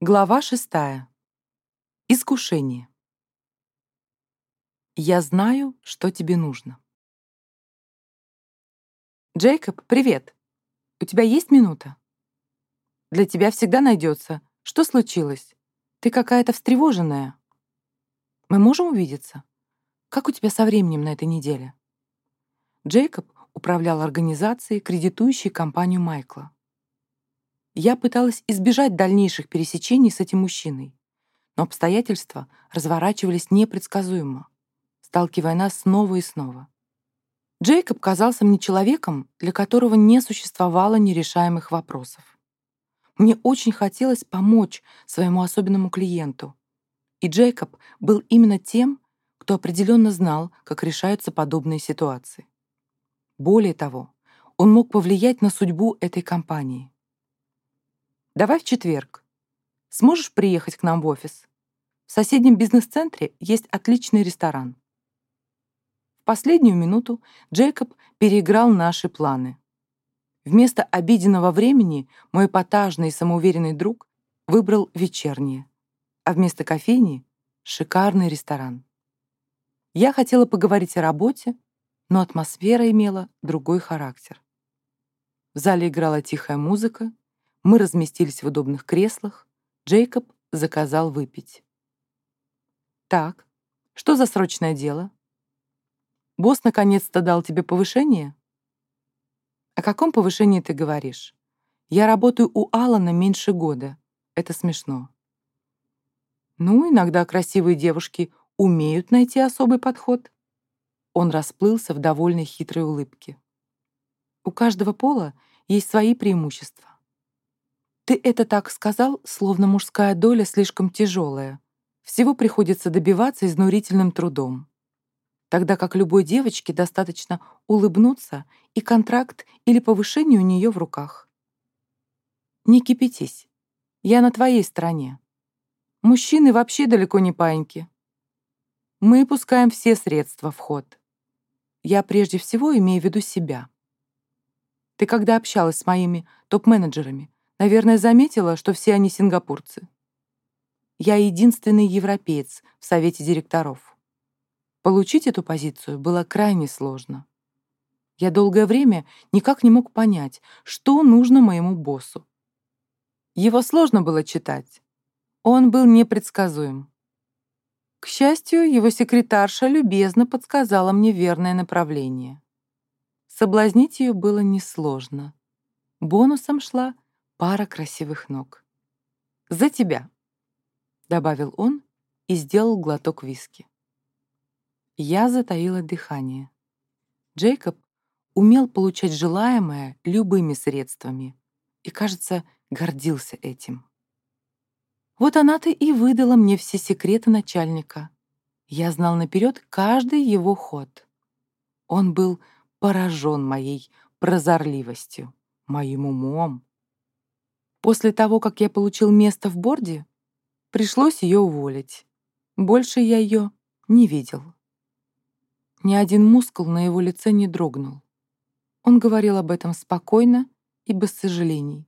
Глава шестая. Искушение. Я знаю, что тебе нужно. Джейкоб, привет. У тебя есть минута? Для тебя всегда найдется. Что случилось? Ты какая-то встревоженная. Мы можем увидеться? Как у тебя со временем на этой неделе? Джейкоб управлял организацией, кредитующей компанию Майкла. Я пыталась избежать дальнейших пересечений с этим мужчиной, но обстоятельства разворачивались непредсказуемо, сталкивая нас снова и снова. Джейкоб казался мне человеком, для которого не существовало нерешаемых вопросов. Мне очень хотелось помочь своему особенному клиенту, и Джейкоб был именно тем, кто определенно знал, как решаются подобные ситуации. Более того, он мог повлиять на судьбу этой компании. Давай в четверг. Сможешь приехать к нам в офис? В соседнем бизнес-центре есть отличный ресторан. В последнюю минуту Джейкоб переиграл наши планы. Вместо обеденного времени мой эпатажный и самоуверенный друг выбрал вечернее, а вместо кофейни — шикарный ресторан. Я хотела поговорить о работе, но атмосфера имела другой характер. В зале играла тихая музыка, мы разместились в удобных креслах. Джейкоб заказал выпить. «Так, что за срочное дело? Босс наконец-то дал тебе повышение?» «О каком повышении ты говоришь? Я работаю у Алана меньше года. Это смешно». «Ну, иногда красивые девушки умеют найти особый подход». Он расплылся в довольной хитрой улыбке. «У каждого пола есть свои преимущества. Ты это так сказал, словно мужская доля слишком тяжелая. Всего приходится добиваться изнурительным трудом. Тогда как любой девочке достаточно улыбнуться, и контракт или повышение у нее в руках. Не кипятись. Я на твоей стороне. Мужчины вообще далеко не паиньки. Мы пускаем все средства в ход. Я прежде всего имею в виду себя. Ты когда общалась с моими топ-менеджерами, Наверное, заметила, что все они сингапурцы. Я единственный европеец в совете директоров. Получить эту позицию было крайне сложно. Я долгое время никак не мог понять, что нужно моему боссу. Его сложно было читать. Он был непредсказуем. К счастью, его секретарша любезно подсказала мне верное направление. Соблазнить ее было несложно. Бонусом шла пара красивых ног. «За тебя!» — добавил он и сделал глоток виски. Я затаила дыхание. Джейкоб умел получать желаемое любыми средствами и, кажется, гордился этим. Вот она-то и выдала мне все секреты начальника. Я знал наперед каждый его ход. Он был поражен моей прозорливостью, моим умом, После того, как я получил место в борде, пришлось ее уволить. Больше я ее не видел. Ни один мускул на его лице не дрогнул. Он говорил об этом спокойно и без сожалений,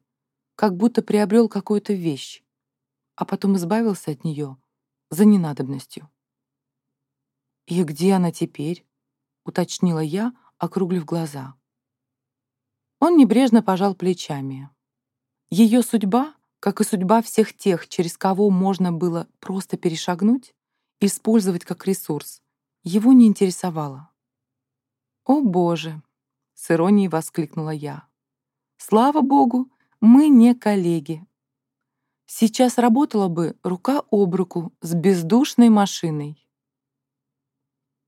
как будто приобрел какую-то вещь, а потом избавился от нее за ненадобностью. «И где она теперь?» — уточнила я, округлив глаза. Он небрежно пожал плечами. Ее судьба, как и судьба всех тех, через кого можно было просто перешагнуть, использовать как ресурс, его не интересовала. «О, Боже!» — с иронией воскликнула я. «Слава Богу, мы не коллеги. Сейчас работала бы рука об руку с бездушной машиной».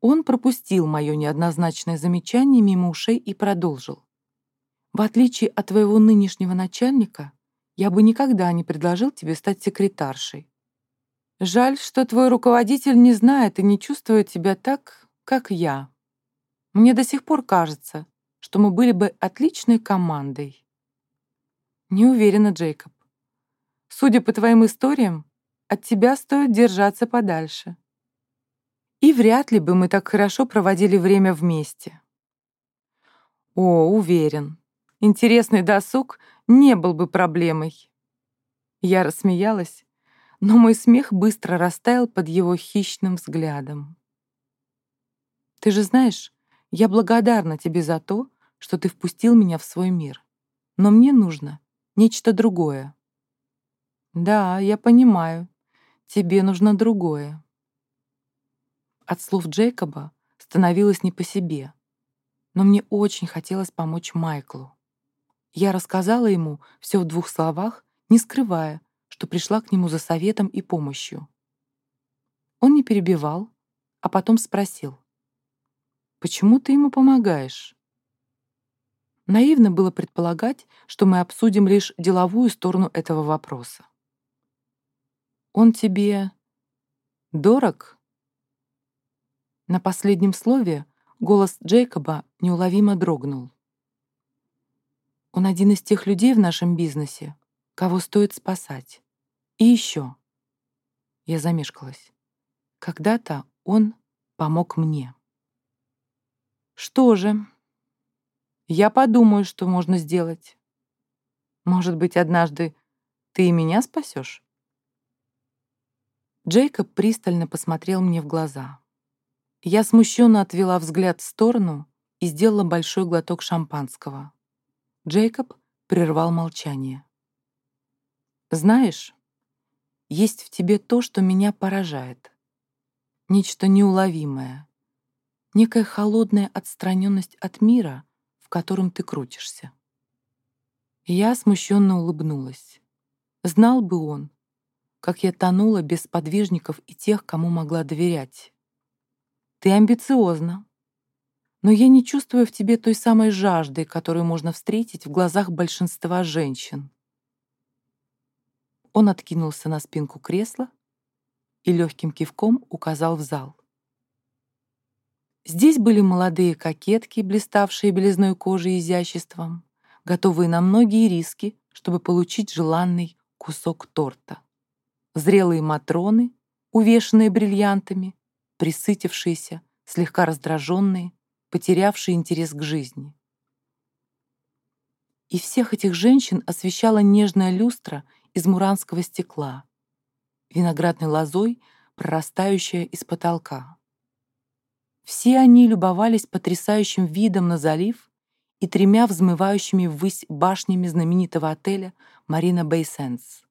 Он пропустил мое неоднозначное замечание мимо ушей и продолжил. В отличие от твоего нынешнего начальника, я бы никогда не предложил тебе стать секретаршей. Жаль, что твой руководитель не знает и не чувствует тебя так, как я. Мне до сих пор кажется, что мы были бы отличной командой. Не уверена, Джейкоб. Судя по твоим историям, от тебя стоит держаться подальше. И вряд ли бы мы так хорошо проводили время вместе. О, уверен, Интересный досуг не был бы проблемой. Я рассмеялась но мой смех быстро растаял под его хищным взглядом. «Ты же знаешь, я благодарна тебе за то, что ты впустил меня в свой мир. Но мне нужно нечто другое». «Да, я понимаю. Тебе нужно другое». От слов Джейкоба становилось не по себе, но мне очень хотелось помочь Майклу. Я рассказала ему все в двух словах, не скрывая, что пришла к нему за советом и помощью. Он не перебивал, а потом спросил. «Почему ты ему помогаешь?» Наивно было предполагать, что мы обсудим лишь деловую сторону этого вопроса. «Он тебе дорог?» На последнем слове голос Джейкоба неуловимо дрогнул. Он один из тех людей в нашем бизнесе, кого стоит спасать. И еще. Я замешкалась. Когда-то он помог мне. Что же? Я подумаю, что можно сделать. Может быть, однажды ты и меня спасешь? Джейкоб пристально посмотрел мне в глаза. Я смущенно отвела взгляд в сторону и сделала большой глоток шампанского. Джейкоб прервал молчание. «Знаешь, есть в тебе то, что меня поражает. Нечто неуловимое. Некая холодная отстраненность от мира, в котором ты крутишься. Я смущенно улыбнулась. Знал бы он, как я тонула без подвижников и тех, кому могла доверять. Ты амбициозна, но я не чувствую в тебе той самой жажды, которую можно встретить в глазах большинства женщин. Он откинулся на спинку кресла и легким кивком указал в зал. Здесь были молодые кокетки, блиставшие белизной кожей и изяществом, готовые на многие риски, чтобы получить желанный кусок торта. Зрелые матроны, увешанные бриллиантами, присытившиеся, слегка раздраженные, потерявшие интерес к жизни. И всех этих женщин освещала нежная люстра из муранского стекла, виноградной лозой, прорастающая из потолка. Все они любовались потрясающим видом на залив и тремя взмывающими ввысь башнями знаменитого отеля «Марина Бэй Сенс».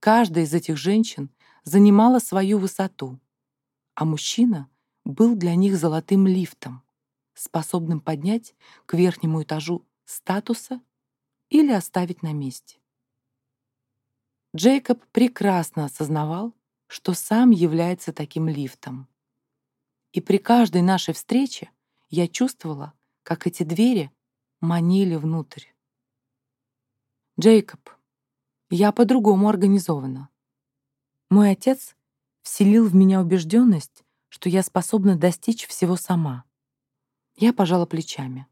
Каждая из этих женщин занимала свою высоту, а мужчина был для них золотым лифтом, способным поднять к верхнему этажу статуса или оставить на месте. Джейкоб прекрасно осознавал, что сам является таким лифтом. И при каждой нашей встрече я чувствовала, как эти двери манили внутрь. Джейкоб, я по-другому организована. Мой отец вселил в меня убежденность, что я способна достичь всего сама. Я пожала плечами.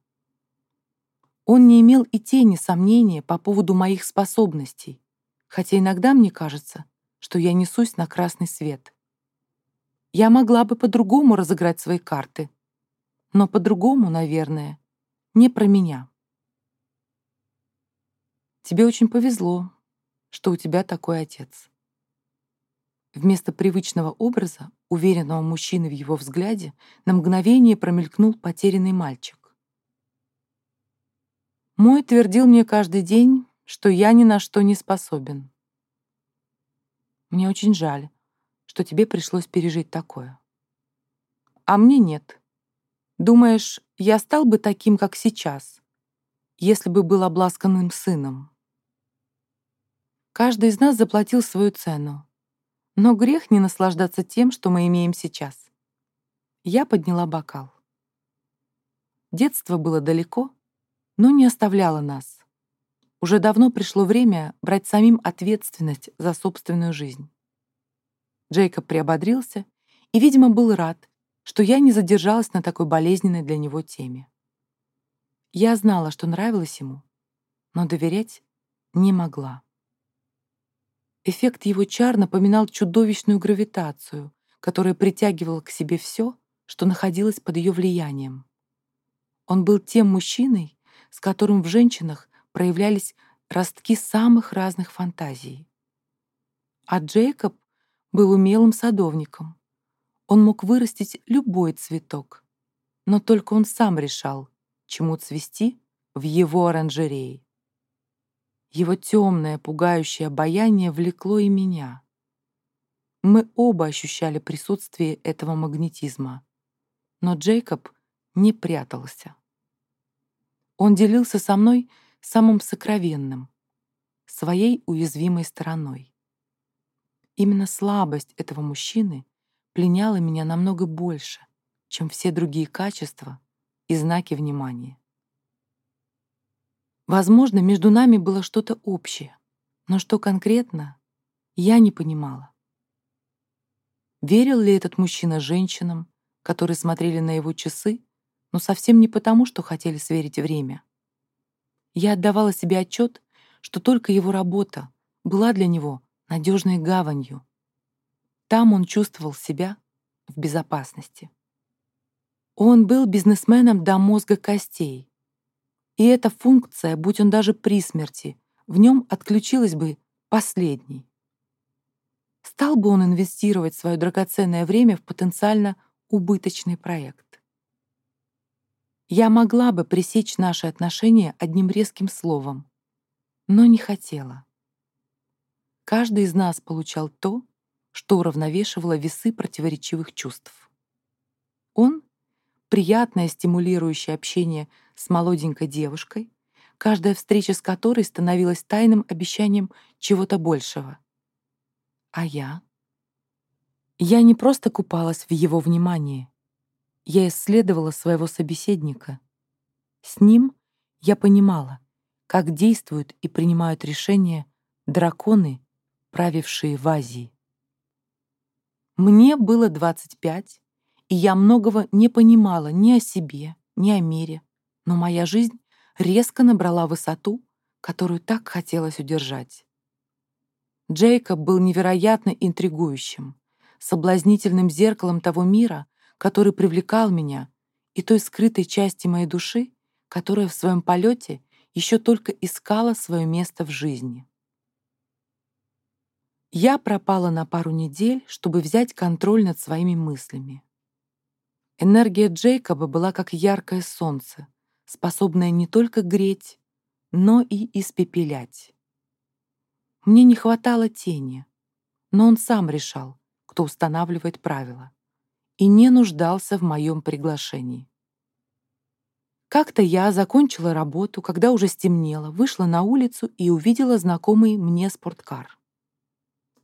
Он не имел и тени сомнения по поводу моих способностей, хотя иногда мне кажется, что я несусь на красный свет. Я могла бы по-другому разыграть свои карты, но по-другому, наверное, не про меня. Тебе очень повезло, что у тебя такой отец. Вместо привычного образа, уверенного мужчины в его взгляде, на мгновение промелькнул потерянный мальчик. Мой твердил мне каждый день, что я ни на что не способен. Мне очень жаль, что тебе пришлось пережить такое. А мне нет. Думаешь, я стал бы таким, как сейчас, если бы был обласканным сыном? Каждый из нас заплатил свою цену. Но грех не наслаждаться тем, что мы имеем сейчас. Я подняла бокал. Детство было далеко, но не оставляло нас. Уже давно пришло время брать самим ответственность за собственную жизнь. Джейкоб приободрился и, видимо, был рад, что я не задержалась на такой болезненной для него теме. Я знала, что нравилось ему, но доверять не могла. Эффект его чар напоминал чудовищную гравитацию, которая притягивала к себе все, что находилось под ее влиянием. Он был тем мужчиной, с которым в женщинах проявлялись ростки самых разных фантазий. А Джейкоб был умелым садовником. Он мог вырастить любой цветок, но только он сам решал, чему цвести в его оранжерее. Его темное, пугающее обаяние влекло и меня. Мы оба ощущали присутствие этого магнетизма, но Джейкоб не прятался. Он делился со мной самым сокровенным, своей уязвимой стороной. Именно слабость этого мужчины пленяла меня намного больше, чем все другие качества и знаки внимания. Возможно, между нами было что-то общее, но что конкретно, я не понимала. Верил ли этот мужчина женщинам, которые смотрели на его часы, но совсем не потому, что хотели сверить время. Я отдавала себе отчет, что только его работа была для него надежной гаванью. Там он чувствовал себя в безопасности. Он был бизнесменом до мозга костей, и эта функция, будь он даже при смерти, в нем отключилась бы последней. Стал бы он инвестировать свое драгоценное время в потенциально убыточный проект. Я могла бы пресечь наши отношения одним резким словом, но не хотела. Каждый из нас получал то, что уравновешивало весы противоречивых чувств. Приятное стимулирующее общение с молоденькой девушкой, каждая встреча с которой становилась тайным обещанием чего-то большего. А я? Я не просто купалась в его внимании. Я исследовала своего собеседника. С ним я понимала, как действуют и принимают решения драконы, правившие в Азии. Мне было 25, и я многого не понимала ни о себе, ни о мире, но моя жизнь резко набрала высоту, которую так хотелось удержать. Джейкоб был невероятно интригующим, соблазнительным зеркалом того мира, который привлекал меня, и той скрытой части моей души, которая в своем полете еще только искала свое место в жизни. Я пропала на пару недель, чтобы взять контроль над своими мыслями. Энергия Джейкоба была как яркое солнце, способная не только греть, но и испепелять. Мне не хватало тени, но он сам решал, кто устанавливает правила, и не нуждался в моем приглашении. Как-то я закончила работу, когда уже стемнело, вышла на улицу и увидела знакомый мне спорткар.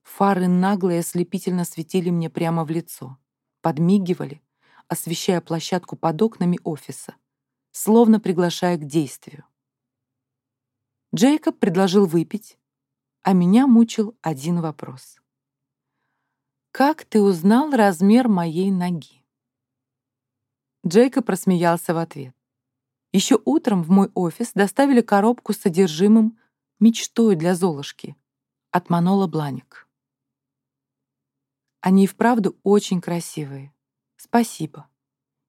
Фары нагло и ослепительно светили мне прямо в лицо, подмигивали, освещая площадку под окнами офиса, словно приглашая к действию. Джейкоб предложил выпить, а меня мучил один вопрос. «Как ты узнал размер моей ноги?» Джейкоб просмеялся в ответ. Еще утром в мой офис доставили коробку с содержимым «Мечтой для Золушки» от Манола Бланик. Они и вправду очень красивые. Спасибо.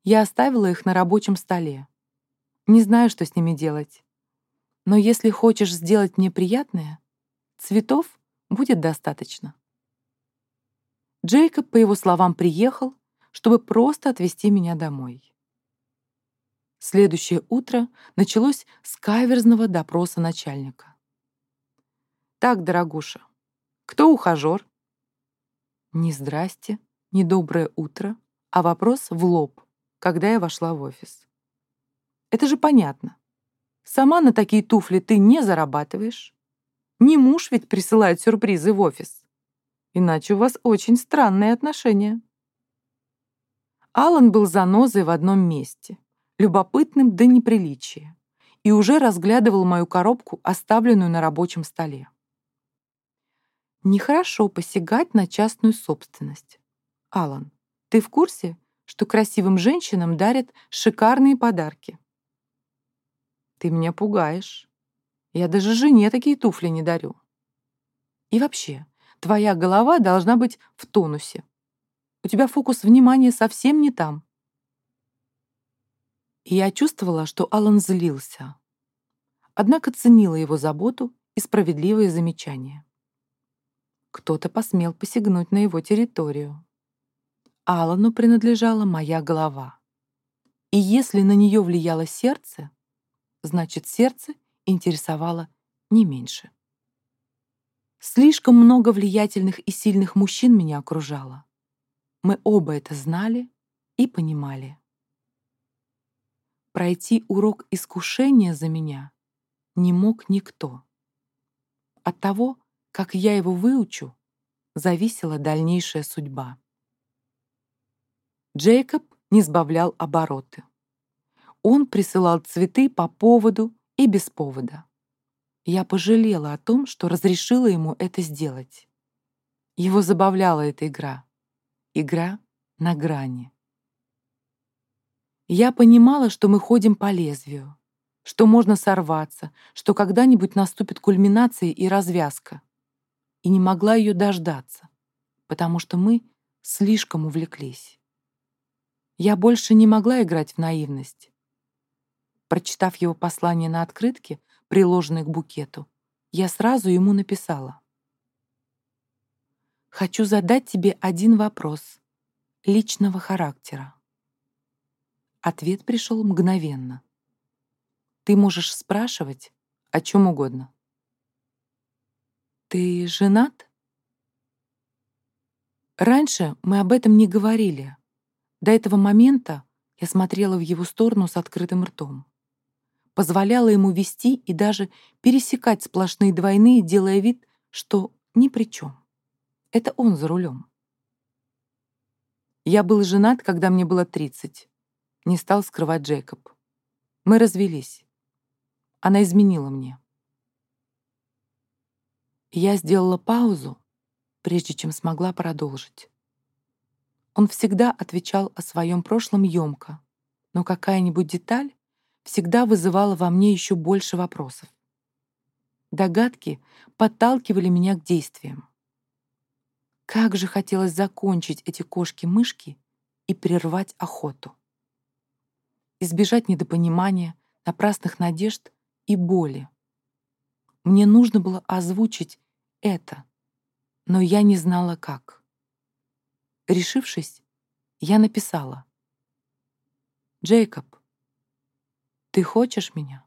Я оставила их на рабочем столе. Не знаю, что с ними делать. Но если хочешь сделать мне приятное, цветов будет достаточно. Джейкоб, по его словам, приехал, чтобы просто отвезти меня домой. Следующее утро началось с каверзного допроса начальника. «Так, дорогуша, кто ухажер?» Не здрасте, не доброе утро, а вопрос в лоб, когда я вошла в офис. Это же понятно. Сама на такие туфли ты не зарабатываешь. Не муж ведь присылает сюрпризы в офис. Иначе у вас очень странные отношения. Алан был занозой в одном месте, любопытным до неприличия, и уже разглядывал мою коробку, оставленную на рабочем столе. Нехорошо посягать на частную собственность. Алан, ты в курсе, что красивым женщинам дарят шикарные подарки? Ты меня пугаешь. Я даже жене такие туфли не дарю. И вообще, твоя голова должна быть в тонусе. У тебя фокус внимания совсем не там. И я чувствовала, что Алан злился. Однако ценила его заботу и справедливые замечания. кто-то посмел посягнуть на его территорию. Алану принадлежала моя голова. И если на нее влияло сердце, значит, сердце интересовало не меньше. Слишком много влиятельных и сильных мужчин меня окружало. Мы оба это знали и понимали. Пройти урок искушения за меня не мог никто. От того, как я его выучу, зависела дальнейшая судьба. Джейкоб не сбавлял обороты. Он присылал цветы по поводу и без повода. Я пожалела о том, что разрешила ему это сделать. Его забавляла эта игра. Игра на грани. Я понимала, что мы ходим по лезвию, что можно сорваться, что когда-нибудь наступит кульминация и развязка. И не могла ее дождаться, потому что мы слишком увлеклись. Я больше не могла играть в наивность. Прочитав его послание на открытке, приложенной к букету, я сразу ему написала. «Хочу задать тебе один вопрос личного характера». Ответ пришел мгновенно. Ты можешь спрашивать о чем угодно. «Ты женат?» Раньше мы об этом не говорили. До этого момента я смотрела в его сторону с открытым ртом позволяла ему вести и даже пересекать сплошные двойные, делая вид, что ни при чем. Это он за рулем. Я был женат, когда мне было 30. Не стал скрывать Джейкоб. Мы развелись. Она изменила мне. Я сделала паузу, прежде чем смогла продолжить. Он всегда отвечал о своем прошлом емко, но какая-нибудь деталь всегда вызывало во мне еще больше вопросов. Догадки подталкивали меня к действиям. Как же хотелось закончить эти кошки-мышки и прервать охоту. Избежать недопонимания, напрасных надежд и боли. Мне нужно было озвучить это, но я не знала как. Решившись, я написала. «Джейкоб, ты хочешь меня?»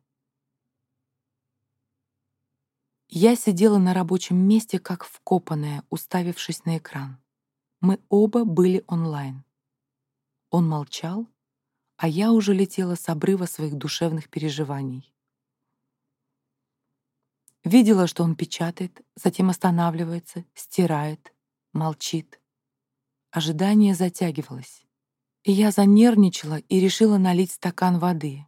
Я сидела на рабочем месте, как вкопанная, уставившись на экран. Мы оба были онлайн. Он молчал, а я уже летела с обрыва своих душевных переживаний. Видела, что он печатает, затем останавливается, стирает, молчит. Ожидание затягивалось. И я занервничала и решила налить стакан воды.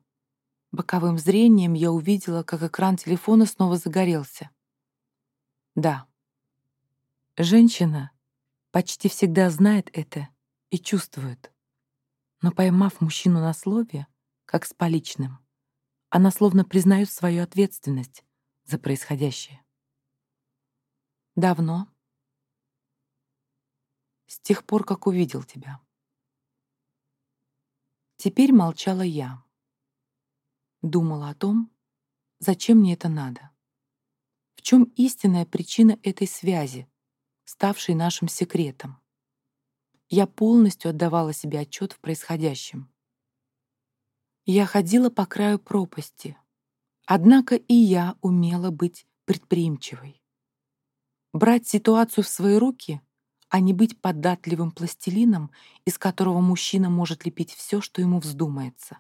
Боковым зрением я увидела, как экран телефона снова загорелся. Да. Женщина почти всегда знает это и чувствует. Но поймав мужчину на слове, как с поличным, она словно признает свою ответственность за происходящее. Давно? С тех пор, как увидел тебя. Теперь молчала я. Думала о том, зачем мне это надо. В чем истинная причина этой связи, ставшей нашим секретом. Я полностью отдавала себе отчет в происходящем. Я ходила по краю пропасти, однако и я умела быть предприимчивой. Брать ситуацию в свои руки, а не быть податливым пластилином, из которого мужчина может лепить все, что ему вздумается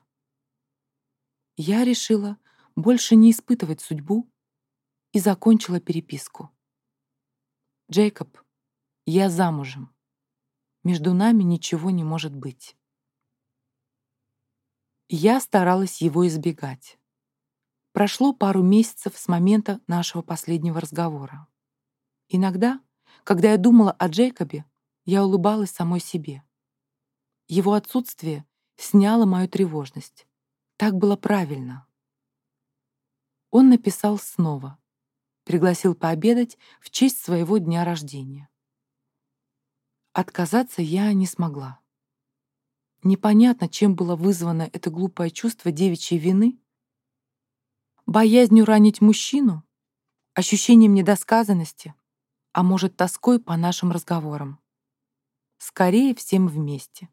я решила больше не испытывать судьбу и закончила переписку. «Джейкоб, я замужем. Между нами ничего не может быть». Я старалась его избегать. Прошло пару месяцев с момента нашего последнего разговора. Иногда, когда я думала о Джейкобе, я улыбалась самой себе. Его отсутствие сняло мою тревожность. Так было правильно. Он написал снова. Пригласил пообедать в честь своего дня рождения. Отказаться я не смогла. Непонятно, чем было вызвано это глупое чувство девичьей вины. Боязнью ранить мужчину? Ощущением недосказанности? А может, тоской по нашим разговорам. Скорее всем вместе.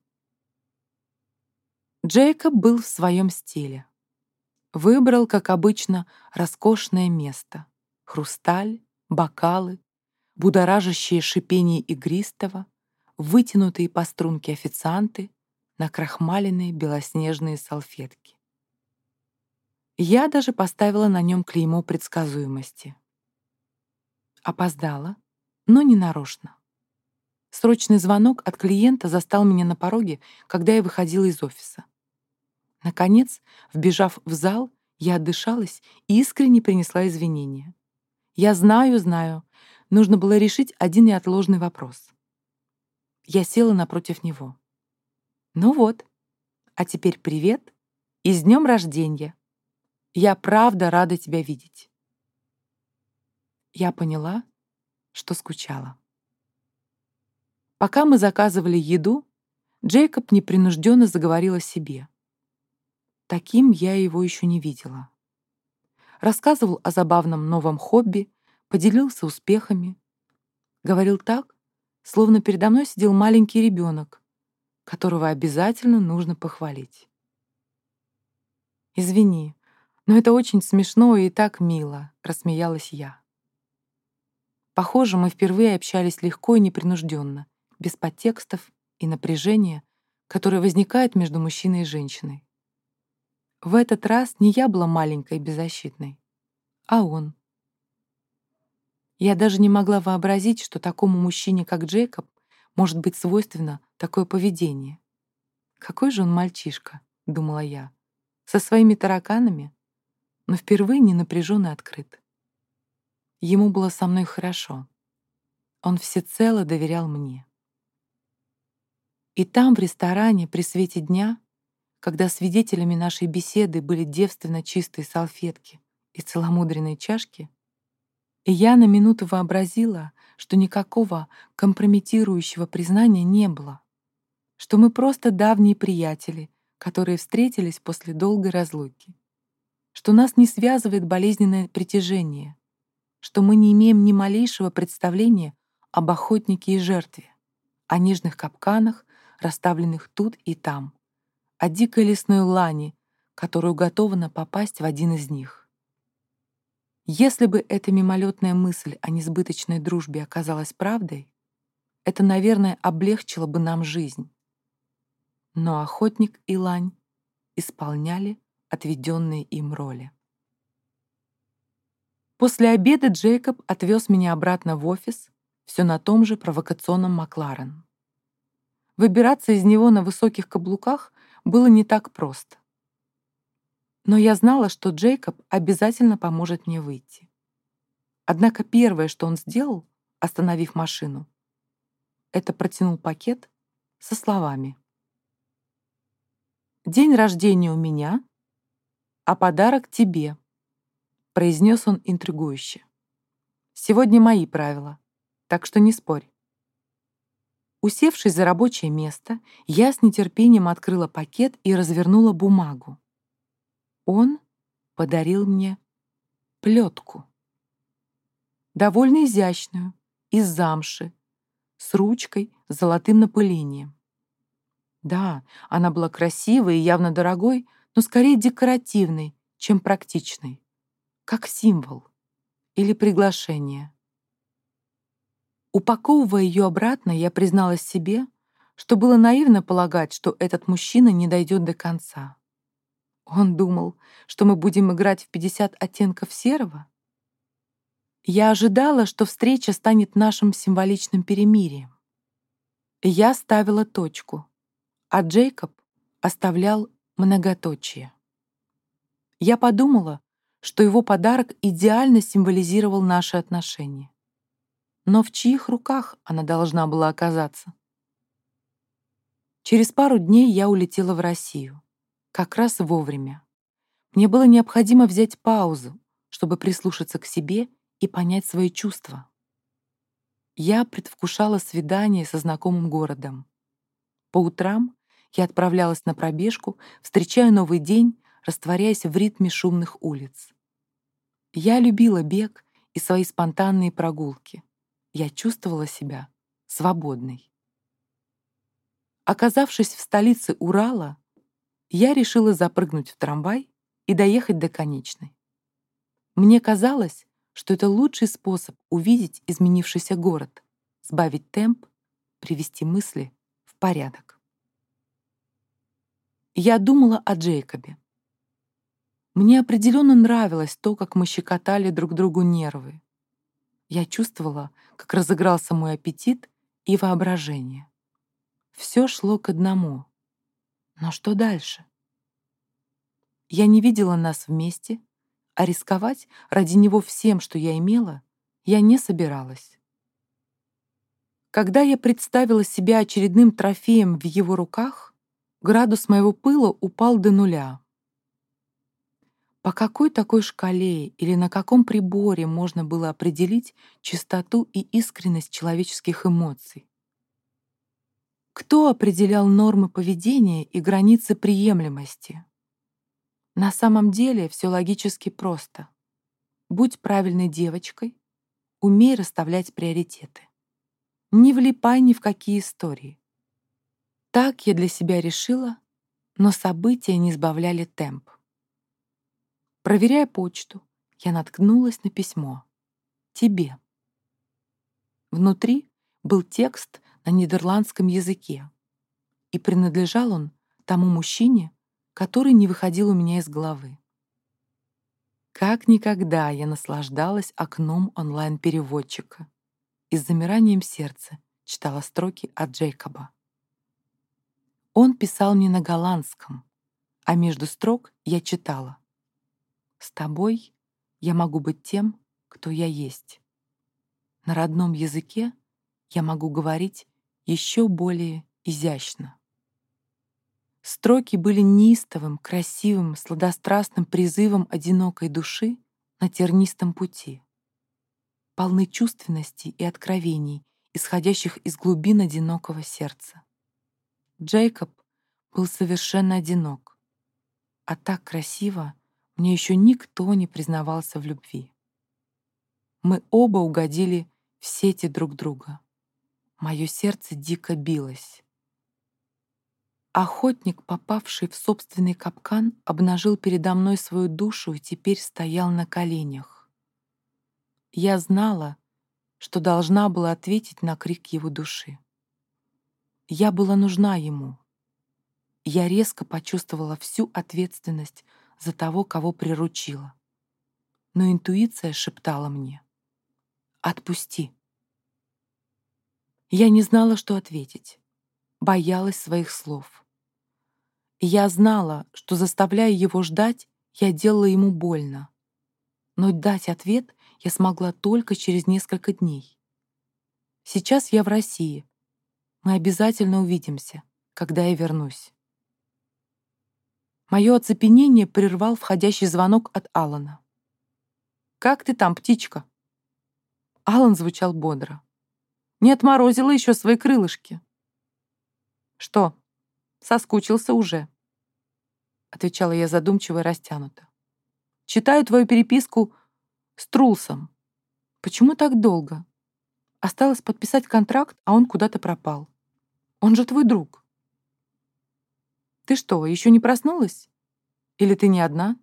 Джейкоб был в своем стиле. Выбрал, как обычно, роскошное место. Хрусталь, бокалы, будоражащее шипение игристого, вытянутые по струнке официанты, накрахмаленные белоснежные салфетки. Я даже поставила на нем клеймо предсказуемости. Опоздала, но не нарочно. Срочный звонок от клиента застал меня на пороге, когда я выходила из офиса. Наконец, вбежав в зал, я отдышалась и искренне принесла извинения. Я знаю, знаю, нужно было решить один неотложный вопрос. Я села напротив него. «Ну вот, а теперь привет и с днем рождения! Я правда рада тебя видеть!» Я поняла, что скучала. Пока мы заказывали еду, Джейкоб непринужденно заговорил о себе. Таким я его еще не видела. Рассказывал о забавном новом хобби, поделился успехами. Говорил так, словно передо мной сидел маленький ребенок, которого обязательно нужно похвалить. «Извини, но это очень смешно и так мило», — рассмеялась я. Похоже, мы впервые общались легко и непринужденно, без подтекстов и напряжения, которое возникает между мужчиной и женщиной. В этот раз не я была маленькой и беззащитной, а он. Я даже не могла вообразить, что такому мужчине, как Джейкоб, может быть свойственно такое поведение. Какой же он мальчишка, думала я, со своими тараканами, но впервые не напряжен и открыт. Ему было со мной хорошо. Он всецело доверял мне. И там, в ресторане, при свете дня, когда свидетелями нашей беседы были девственно чистые салфетки и целомудренные чашки, и я на минуту вообразила, что никакого компрометирующего признания не было, что мы просто давние приятели, которые встретились после долгой разлуки, что нас не связывает болезненное притяжение, что мы не имеем ни малейшего представления об охотнике и жертве, о нежных капканах, расставленных тут и там, о дикой лесной лани, которая уготована попасть в один из них. Если бы эта мимолетная мысль о несбыточной дружбе оказалась правдой, это, наверное, облегчило бы нам жизнь. Но охотник и лань исполняли отведенные им роли. После обеда Джейкоб отвез меня обратно в офис, все на том же провокационном Макларен. Выбираться из него на высоких каблуках было не так просто. Но я знала, что Джейкоб обязательно поможет мне выйти. Однако первое, что он сделал, остановив машину, это протянул пакет со словами. «День рождения у меня, а подарок тебе», произнес он интригующе. «Сегодня мои правила, так что не спорь». Усевшись за рабочее место, я с нетерпением открыла пакет и развернула бумагу. Он подарил мне плетку. Довольно изящную, из замши, с ручкой с золотым напылением. Да, она была красивой и явно дорогой, но скорее декоративной, чем практичной, как символ или приглашение. Упаковывая ее обратно, я призналась себе, что было наивно полагать, что этот мужчина не дойдет до конца. Он думал, что мы будем играть в 50 оттенков серого? Я ожидала, что встреча станет нашим символичным перемирием. Я ставила точку, а Джейкоб оставлял многоточие. Я подумала, что его подарок идеально символизировал наши отношения но в чьих руках она должна была оказаться? Через пару дней я улетела в Россию. Как раз вовремя. Мне было необходимо взять паузу, чтобы прислушаться к себе и понять свои чувства. Я предвкушала свидание со знакомым городом. По утрам я отправлялась на пробежку, встречая новый день, растворяясь в ритме шумных улиц. Я любила бег и свои спонтанные прогулки я чувствовала себя свободной. Оказавшись в столице Урала, я решила запрыгнуть в трамвай и доехать до конечной. Мне казалось, что это лучший способ увидеть изменившийся город, сбавить темп, привести мысли в порядок. Я думала о Джейкобе. Мне определенно нравилось то, как мы щекотали друг другу нервы. Я чувствовала, как разыгрался мой аппетит и воображение. Все шло к одному. Но что дальше? Я не видела нас вместе, а рисковать ради него всем, что я имела, я не собиралась. Когда я представила себя очередным трофеем в его руках, градус моего пыла упал до нуля. По какой такой шкале или на каком приборе можно было определить чистоту и искренность человеческих эмоций? Кто определял нормы поведения и границы приемлемости? На самом деле все логически просто. Будь правильной девочкой, умей расставлять приоритеты. Не влипай ни в какие истории. Так я для себя решила, но события не сбавляли темп. Проверяя почту, я наткнулась на письмо. Тебе. Внутри был текст на нидерландском языке, и принадлежал он тому мужчине, который не выходил у меня из головы. Как никогда я наслаждалась окном онлайн-переводчика и с замиранием сердца читала строки от Джейкоба. Он писал мне на голландском, а между строк я читала — с тобой я могу быть тем, кто я есть. На родном языке я могу говорить еще более изящно. Строки были неистовым, красивым, сладострастным призывом одинокой души на тернистом пути, полны чувственности и откровений, исходящих из глубин одинокого сердца. Джейкоб был совершенно одинок, а так красиво, мне еще никто не признавался в любви. Мы оба угодили в сети друг друга. Мое сердце дико билось. Охотник, попавший в собственный капкан, обнажил передо мной свою душу и теперь стоял на коленях. Я знала, что должна была ответить на крик его души. Я была нужна ему. Я резко почувствовала всю ответственность за того, кого приручила. Но интуиция шептала мне «Отпусти». Я не знала, что ответить, боялась своих слов. Я знала, что, заставляя его ждать, я делала ему больно. Но дать ответ я смогла только через несколько дней. Сейчас я в России. Мы обязательно увидимся, когда я вернусь. Мое оцепенение прервал входящий звонок от Алана. «Как ты там, птичка?» Алан звучал бодро. «Не отморозила еще свои крылышки». «Что, соскучился уже?» Отвечала я задумчиво и растянуто. «Читаю твою переписку с Трулсом. Почему так долго? Осталось подписать контракт, а он куда-то пропал. Он же твой друг». Ты что, еще не проснулась? Или ты не одна?»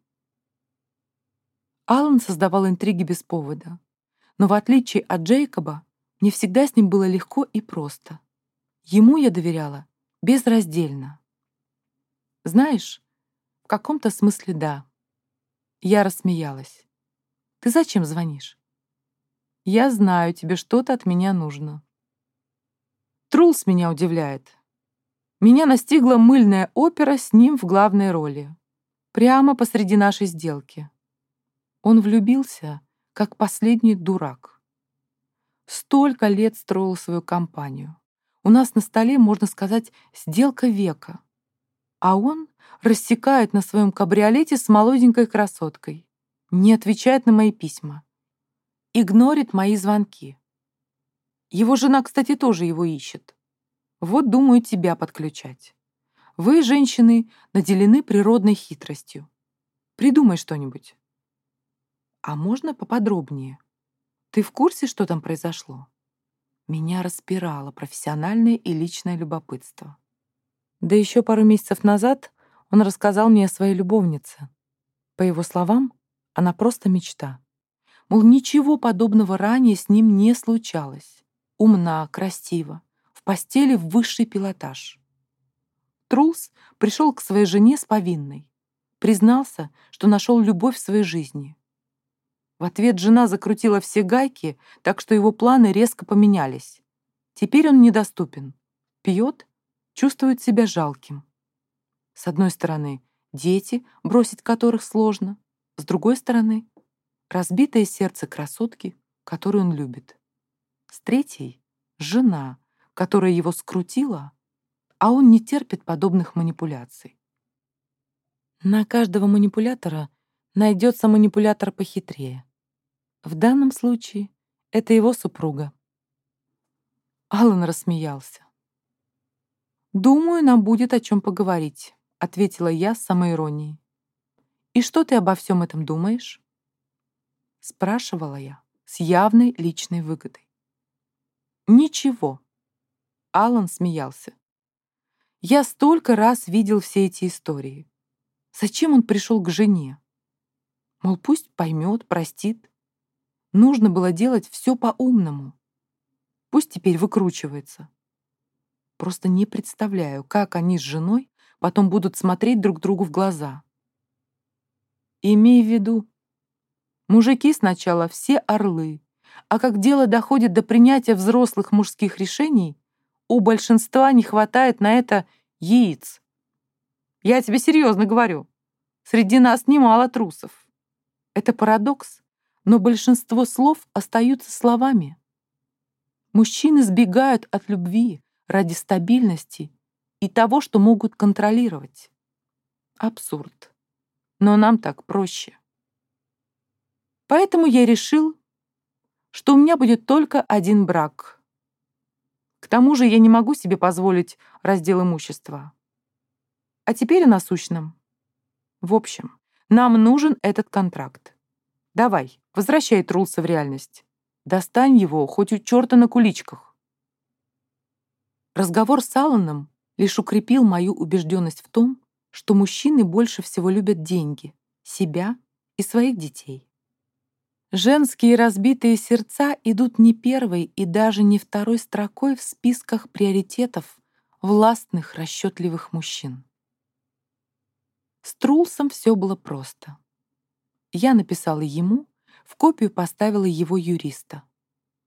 Алан создавал интриги без повода. Но в отличие от Джейкоба, мне всегда с ним было легко и просто. Ему я доверяла безраздельно. Знаешь, в каком-то смысле да. Я рассмеялась. Ты зачем звонишь? Я знаю, тебе что-то от меня нужно. Трулс меня удивляет меня настигла мыльная опера с ним в главной роли. Прямо посреди нашей сделки. Он влюбился, как последний дурак. Столько лет строил свою компанию. У нас на столе, можно сказать, сделка века. А он рассекает на своем кабриолете с молоденькой красоткой, не отвечает на мои письма, игнорит мои звонки. Его жена, кстати, тоже его ищет. Вот думаю тебя подключать. Вы, женщины, наделены природной хитростью. Придумай что-нибудь. А можно поподробнее? Ты в курсе, что там произошло? Меня распирало профессиональное и личное любопытство. Да еще пару месяцев назад он рассказал мне о своей любовнице. По его словам, она просто мечта. Мол, ничего подобного ранее с ним не случалось. Умна, красива, постели в высший пилотаж. Трулс пришел к своей жене с повинной. Признался, что нашел любовь в своей жизни. В ответ жена закрутила все гайки, так что его планы резко поменялись. Теперь он недоступен. Пьет, чувствует себя жалким. С одной стороны, дети, бросить которых сложно. С другой стороны, разбитое сердце красотки, которую он любит. С третьей — жена, которая его скрутила, а он не терпит подобных манипуляций. На каждого манипулятора найдется манипулятор похитрее. В данном случае это его супруга. Алан рассмеялся. «Думаю, нам будет о чем поговорить», — ответила я с самоиронией. «И что ты обо всем этом думаешь?» Спрашивала я с явной личной выгодой. «Ничего», — Алан смеялся. «Я столько раз видел все эти истории. Зачем он пришел к жене? Мол, пусть поймет, простит. Нужно было делать все по-умному. Пусть теперь выкручивается. Просто не представляю, как они с женой потом будут смотреть друг другу в глаза. Имей в виду, мужики сначала все орлы, а как дело доходит до принятия взрослых мужских решений, у большинства не хватает на это яиц. Я тебе серьезно говорю. Среди нас немало трусов. Это парадокс, но большинство слов остаются словами. Мужчины сбегают от любви ради стабильности и того, что могут контролировать. Абсурд. Но нам так проще. Поэтому я решил, что у меня будет только один брак. К тому же я не могу себе позволить раздел имущества. А теперь о насущном. В общем, нам нужен этот контракт. Давай, возвращай Трулса в реальность. Достань его хоть у черта на куличках. Разговор с Алланом лишь укрепил мою убежденность в том, что мужчины больше всего любят деньги, себя и своих детей. Женские разбитые сердца идут не первой и даже не второй строкой в списках приоритетов властных, расчетливых мужчин. С Трулсом все было просто. Я написала ему, в копию поставила его юриста.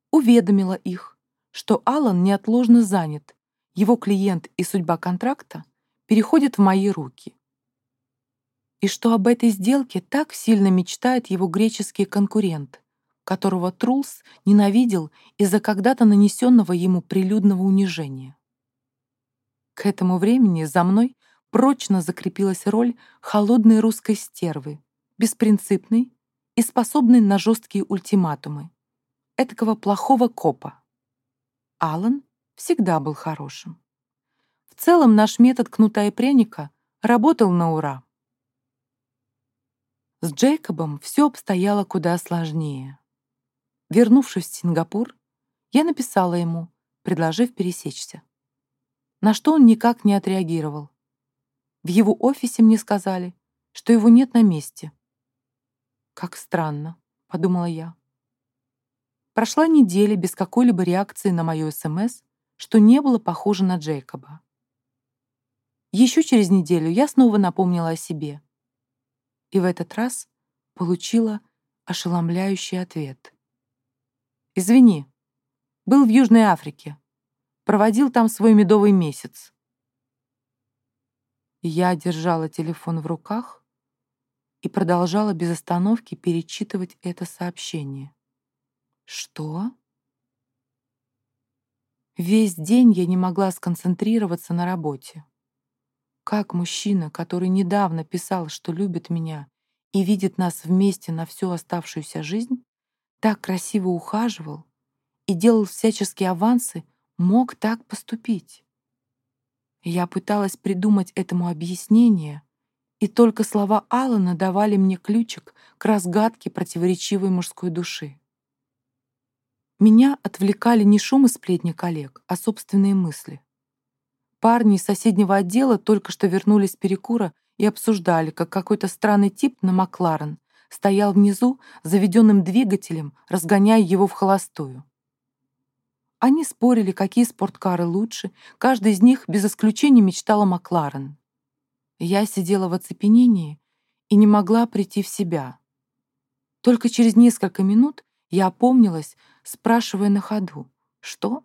Уведомила их, что Алан неотложно занят, его клиент и судьба контракта переходят в мои руки. И что об этой сделке так сильно мечтает его греческий конкурент, которого Трулс ненавидел из-за когда-то нанесенного ему прилюдного унижения. К этому времени за мной прочно закрепилась роль холодной русской стервы, беспринципной и способной на жесткие ультиматумы, этакого плохого копа. Алан всегда был хорошим. В целом наш метод кнута и пряника работал на ура. С Джейкобом все обстояло куда сложнее. Вернувшись в Сингапур, я написала ему, предложив пересечься. На что он никак не отреагировал. В его офисе мне сказали, что его нет на месте. «Как странно», — подумала я. Прошла неделя без какой-либо реакции на мое СМС, что не было похоже на Джейкоба. Еще через неделю я снова напомнила о себе. И в этот раз получила ошеломляющий ответ. «Извини, был в Южной Африке. Проводил там свой медовый месяц. Я держала телефон в руках и продолжала без остановки перечитывать это сообщение. Что? Весь день я не могла сконцентрироваться на работе. Как мужчина, который недавно писал, что любит меня и видит нас вместе на всю оставшуюся жизнь, так красиво ухаживал и делал всяческие авансы, мог так поступить? Я пыталась придумать этому объяснение, и только слова Алана давали мне ключик к разгадке противоречивой мужской души. Меня отвлекали не шум и сплетни коллег, а собственные мысли. Парни из соседнего отдела только что вернулись с перекура и обсуждали, как какой-то странный тип на Макларен стоял внизу заведенным двигателем, разгоняя его в холостую. Они спорили, какие спорткары лучше, каждый из них без исключения мечтал о Макларен. Я сидела в оцепенении и не могла прийти в себя. Только через несколько минут я опомнилась, спрашивая на ходу, «Что?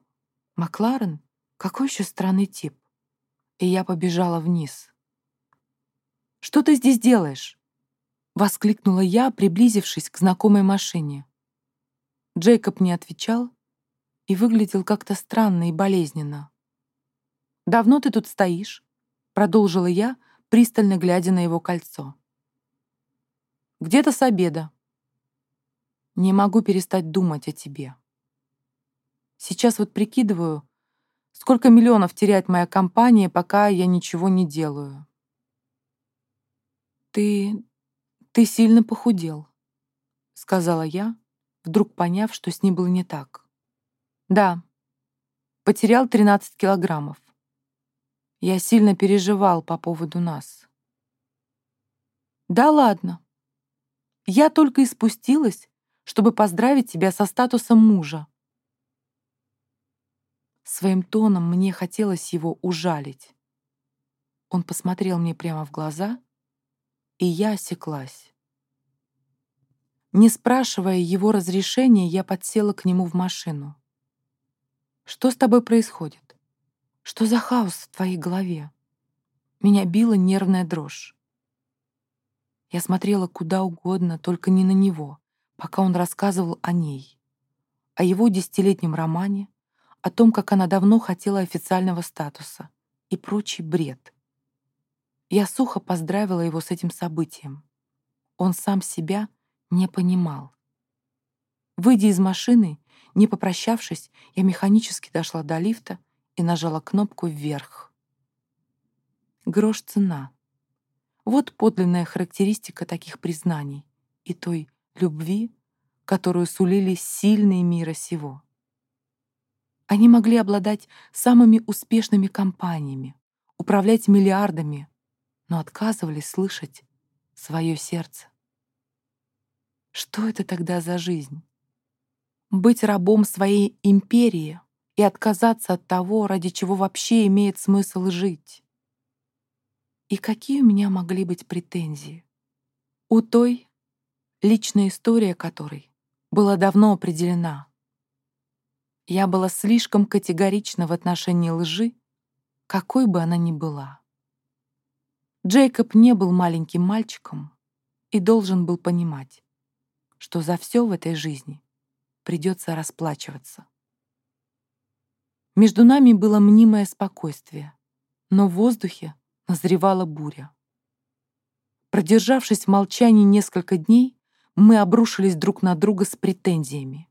Макларен? Какой еще странный тип?» И я побежала вниз. «Что ты здесь делаешь?» — воскликнула я, приблизившись к знакомой машине. Джейкоб не отвечал и выглядел как-то странно и болезненно. «Давно ты тут стоишь?» — продолжила я, пристально глядя на его кольцо. «Где-то с обеда. Не могу перестать думать о тебе. Сейчас вот прикидываю, сколько миллионов теряет моя компания, пока я ничего не делаю. Ты... ты сильно похудел, сказала я, вдруг поняв, что с ним было не так. Да, потерял 13 килограммов. Я сильно переживал по поводу нас. Да ладно. Я только и спустилась, чтобы поздравить тебя со статусом мужа. Своим тоном мне хотелось его ужалить. Он посмотрел мне прямо в глаза и я осеклась. Не спрашивая его разрешения, я подсела к нему в машину. «Что с тобой происходит? Что за хаос в твоей голове?» Меня била нервная дрожь. Я смотрела куда угодно, только не на него, пока он рассказывал о ней, о его десятилетнем романе, о том, как она давно хотела официального статуса и прочий бред — я сухо поздравила его с этим событием. Он сам себя не понимал. Выйдя из машины, не попрощавшись, я механически дошла до лифта и нажала кнопку «Вверх». Грош цена. Вот подлинная характеристика таких признаний и той любви, которую сулили сильные мира сего. Они могли обладать самыми успешными компаниями, управлять миллиардами, но отказывались слышать свое сердце. Что это тогда за жизнь? Быть рабом своей империи и отказаться от того, ради чего вообще имеет смысл жить. И какие у меня могли быть претензии? У той, личная история которой была давно определена. Я была слишком категорична в отношении лжи, какой бы она ни была. Джейкоб не был маленьким мальчиком и должен был понимать, что за все в этой жизни придется расплачиваться. Между нами было мнимое спокойствие, но в воздухе назревала буря. Продержавшись в молчании несколько дней, мы обрушились друг на друга с претензиями.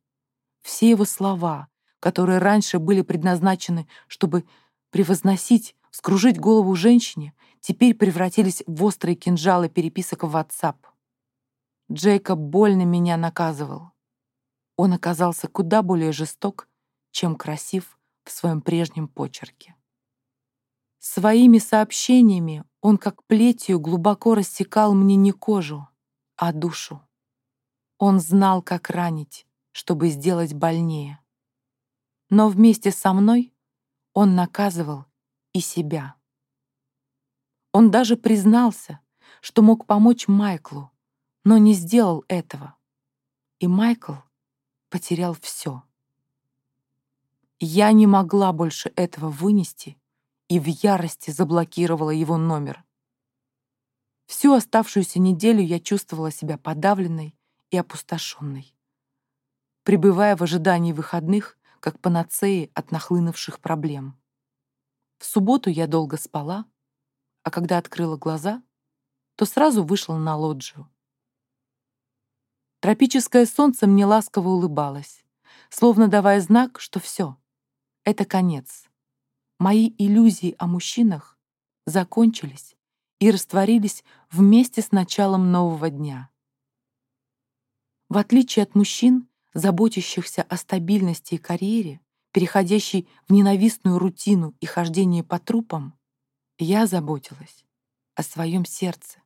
Все его слова, которые раньше были предназначены, чтобы превозносить, скружить голову женщине, теперь превратились в острые кинжалы переписок в WhatsApp. Джейкоб больно меня наказывал. Он оказался куда более жесток, чем красив в своем прежнем почерке. Своими сообщениями он как плетью глубоко рассекал мне не кожу, а душу. Он знал, как ранить, чтобы сделать больнее. Но вместе со мной он наказывал и себя. Он даже признался, что мог помочь Майклу, но не сделал этого. И Майкл потерял все. Я не могла больше этого вынести и в ярости заблокировала его номер. Всю оставшуюся неделю я чувствовала себя подавленной и опустошенной, пребывая в ожидании выходных, как панацеи от нахлынувших проблем. В субботу я долго спала, а когда открыла глаза, то сразу вышла на лоджию. Тропическое солнце мне ласково улыбалось, словно давая знак, что все, это конец. Мои иллюзии о мужчинах закончились и растворились вместе с началом нового дня. В отличие от мужчин, заботящихся о стабильности и карьере, переходящей в ненавистную рутину и хождение по трупам, я заботилась о своем сердце.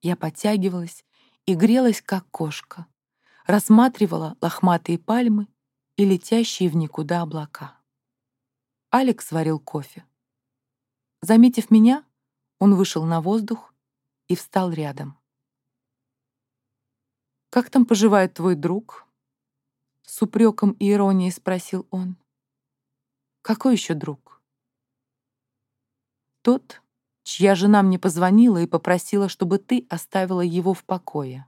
Я подтягивалась и грелась, как кошка, рассматривала лохматые пальмы и летящие в никуда облака. Алекс варил кофе. Заметив меня, он вышел на воздух и встал рядом. «Как там поживает твой друг?» С упреком и иронией спросил он. «Какой еще друг?» «Тот, чья жена мне позвонила и попросила, чтобы ты оставила его в покое».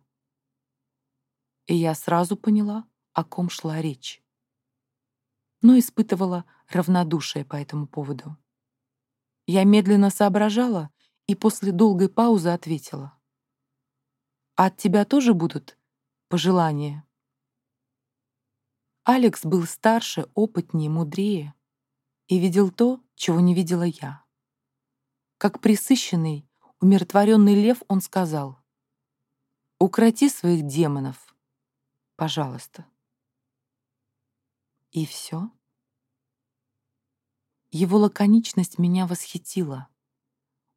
И я сразу поняла, о ком шла речь. Но испытывала равнодушие по этому поводу. Я медленно соображала и после долгой паузы ответила. «А от тебя тоже будут пожелания?» Алекс был старше, опытнее, мудрее и видел то, чего не видела я. Как присыщенный, умиротворенный лев он сказал, «Укроти своих демонов, пожалуйста». И все. Его лаконичность меня восхитила.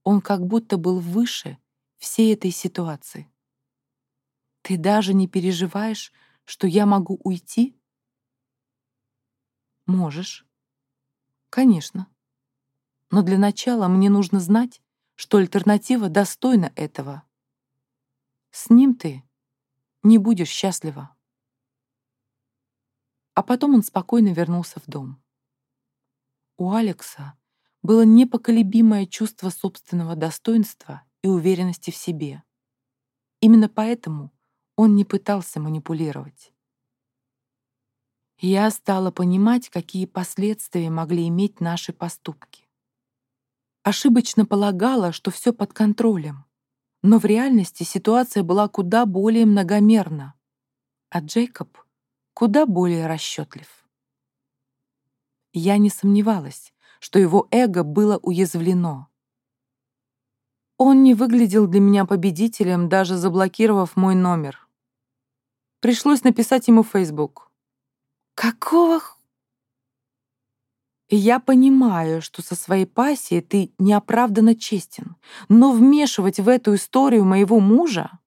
Он как будто был выше всей этой ситуации. Ты даже не переживаешь, что я могу уйти? Можешь. Конечно. Но для начала мне нужно знать, что альтернатива достойна этого. С ним ты не будешь счастлива. А потом он спокойно вернулся в дом. У Алекса было непоколебимое чувство собственного достоинства и уверенности в себе. Именно поэтому он не пытался манипулировать. Я стала понимать, какие последствия могли иметь наши поступки. Ошибочно полагала, что все под контролем, но в реальности ситуация была куда более многомерна, а Джейкоб куда более расчетлив. Я не сомневалась, что его эго было уязвлено. Он не выглядел для меня победителем, даже заблокировав мой номер. Пришлось написать ему в Facebook. «Какого х...» Я понимаю, что со своей пассией ты неоправданно честен, но вмешивать в эту историю моего мужа...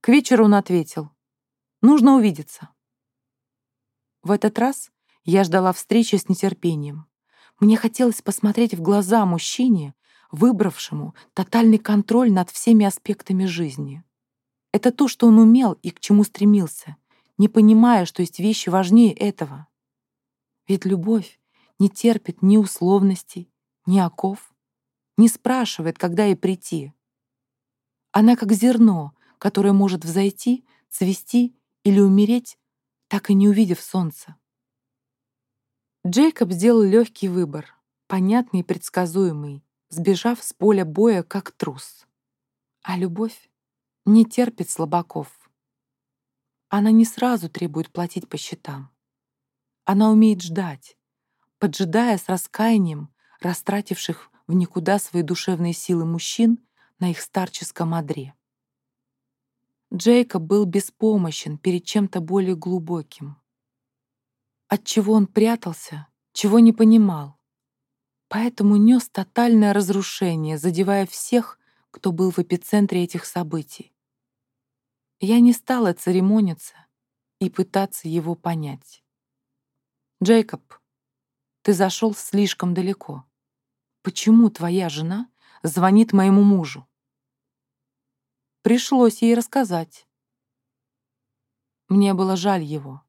К вечеру он ответил. Нужно увидеться. В этот раз я ждала встречи с нетерпением. Мне хотелось посмотреть в глаза мужчине, выбравшему тотальный контроль над всеми аспектами жизни. Это то, что он умел и к чему стремился, не понимая, что есть вещи важнее этого. Ведь любовь не терпит ни условностей, ни оков, не спрашивает, когда ей прийти. Она как зерно, которое может взойти, цвести или умереть, так и не увидев солнца. Джейкоб сделал легкий выбор, понятный и предсказуемый, сбежав с поля боя как трус. А любовь не терпит слабаков. Она не сразу требует платить по счетам. Она умеет ждать, поджидая с раскаянием растративших в никуда свои душевные силы мужчин на их старческом одре. Джейкоб был беспомощен перед чем-то более глубоким от чего он прятался, чего не понимал. Поэтому нес тотальное разрушение, задевая всех, кто был в эпицентре этих событий. Я не стала церемониться и пытаться его понять. «Джейкоб, ты зашел слишком далеко. Почему твоя жена звонит моему мужу?» Пришлось ей рассказать. Мне было жаль его.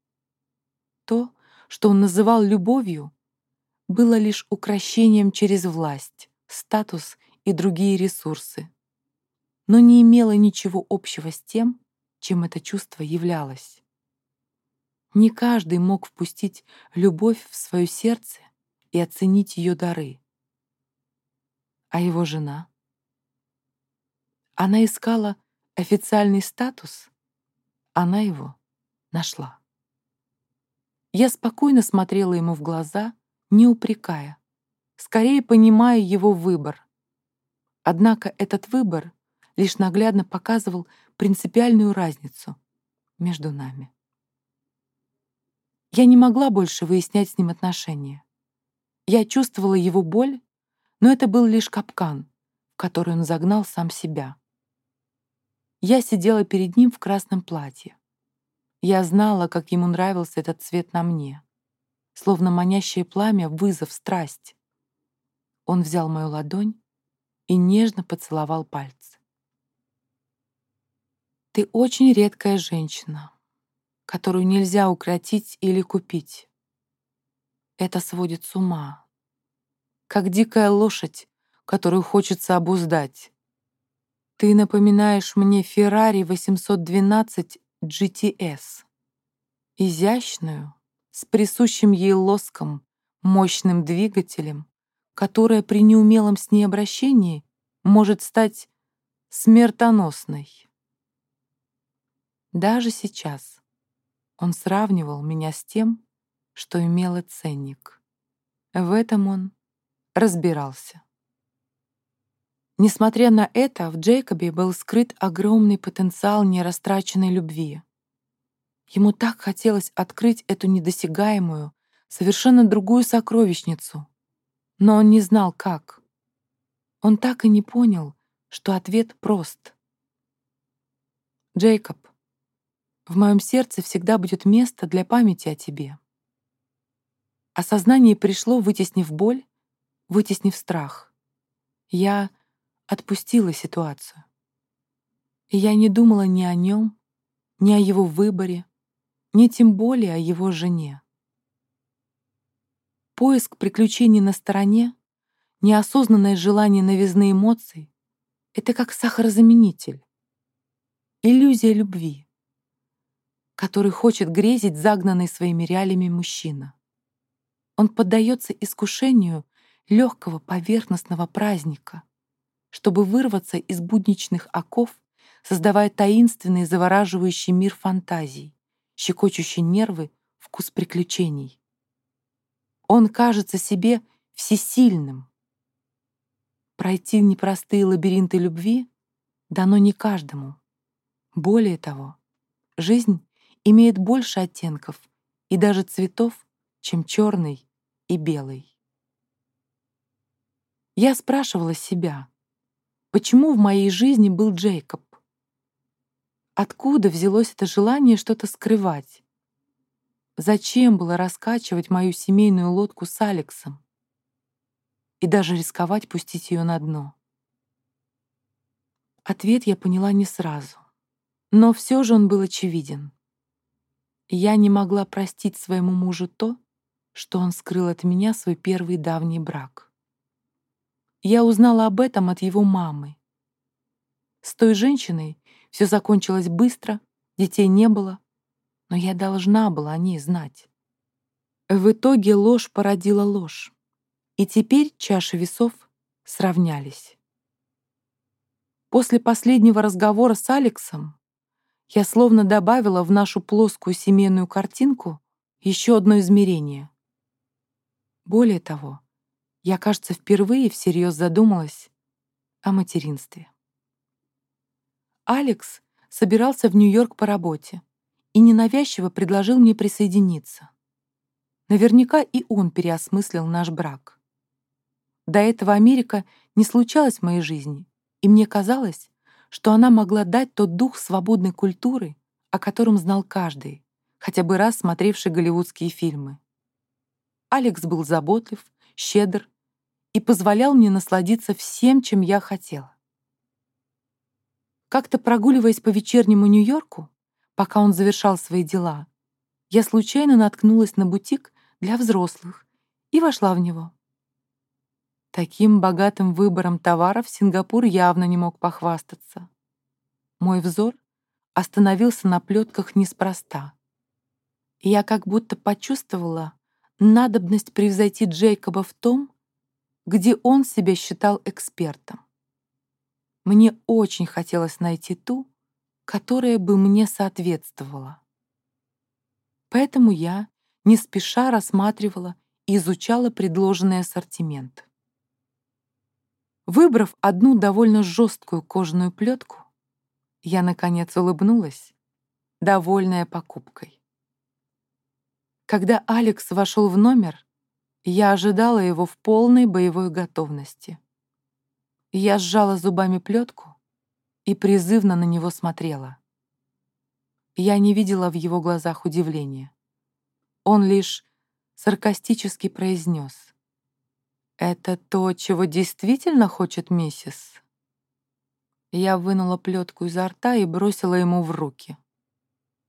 То, что он называл любовью, было лишь укращением через власть, статус и другие ресурсы, но не имело ничего общего с тем, чем это чувство являлось. Не каждый мог впустить любовь в свое сердце и оценить ее дары. А его жена? Она искала официальный статус, она его нашла. Я спокойно смотрела ему в глаза, не упрекая, скорее понимая его выбор. Однако этот выбор лишь наглядно показывал принципиальную разницу между нами. Я не могла больше выяснять с ним отношения. Я чувствовала его боль, но это был лишь капкан, в который он загнал сам себя. Я сидела перед ним в красном платье. Я знала, как ему нравился этот цвет на мне. Словно манящее пламя — вызов, страсть. Он взял мою ладонь и нежно поцеловал пальцы. «Ты очень редкая женщина, которую нельзя укротить или купить. Это сводит с ума. Как дикая лошадь, которую хочется обуздать. Ты напоминаешь мне Ferrari 812 GTS. Изящную, с присущим ей лоском, мощным двигателем, которая при неумелом с ней обращении может стать смертоносной. Даже сейчас он сравнивал меня с тем, что имело ценник. В этом он разбирался. Несмотря на это, в Джейкобе был скрыт огромный потенциал нерастраченной любви. Ему так хотелось открыть эту недосягаемую, совершенно другую сокровищницу, но он не знал, как. Он так и не понял, что ответ прост. «Джейкоб, в моем сердце всегда будет место для памяти о тебе». Осознание пришло, вытеснив боль, вытеснив страх. Я отпустила ситуацию. И я не думала ни о нем, ни о его выборе, ни тем более о его жене. Поиск приключений на стороне, неосознанное желание новизны эмоций — это как сахарозаменитель. Иллюзия любви, который хочет грезить загнанный своими реалиями мужчина. Он поддается искушению легкого поверхностного праздника, чтобы вырваться из будничных оков, создавая таинственный завораживающий мир фантазий, щекочущий нервы, вкус приключений. Он кажется себе всесильным. Пройти непростые лабиринты любви дано не каждому. Более того, жизнь имеет больше оттенков и даже цветов, чем черный и белый. Я спрашивала себя, Почему в моей жизни был Джейкоб? Откуда взялось это желание что-то скрывать? Зачем было раскачивать мою семейную лодку с Алексом? И даже рисковать пустить ее на дно? Ответ я поняла не сразу. Но все же он был очевиден. Я не могла простить своему мужу то, что он скрыл от меня свой первый давний брак. Я узнала об этом от его мамы. С той женщиной все закончилось быстро, детей не было, но я должна была о ней знать. В итоге ложь породила ложь, и теперь чаши весов сравнялись. После последнего разговора с Алексом я словно добавила в нашу плоскую семейную картинку еще одно измерение. Более того, я, кажется, впервые всерьез задумалась о материнстве. Алекс собирался в Нью-Йорк по работе и ненавязчиво предложил мне присоединиться. Наверняка и он переосмыслил наш брак. До этого Америка не случалась в моей жизни, и мне казалось, что она могла дать тот дух свободной культуры, о котором знал каждый, хотя бы раз смотревший голливудские фильмы. Алекс был заботлив, щедр и позволял мне насладиться всем, чем я хотела. Как-то прогуливаясь по вечернему Нью-Йорку, пока он завершал свои дела, я случайно наткнулась на бутик для взрослых и вошла в него. Таким богатым выбором товаров Сингапур явно не мог похвастаться. Мой взор остановился на плетках неспроста. Я как будто почувствовала надобность превзойти Джейкоба в том, где он себя считал экспертом. Мне очень хотелось найти ту, которая бы мне соответствовала. Поэтому я не спеша рассматривала и изучала предложенный ассортимент. Выбрав одну довольно жесткую кожаную плетку, я, наконец, улыбнулась довольная покупкой. Когда Алекс вошел в номер, я ожидала его в полной боевой готовности. Я сжала зубами плетку и призывно на него смотрела. Я не видела в его глазах удивления. Он лишь саркастически произнес. «Это то, чего действительно хочет миссис?» Я вынула плетку изо рта и бросила ему в руки.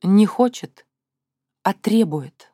«Не хочет, а требует».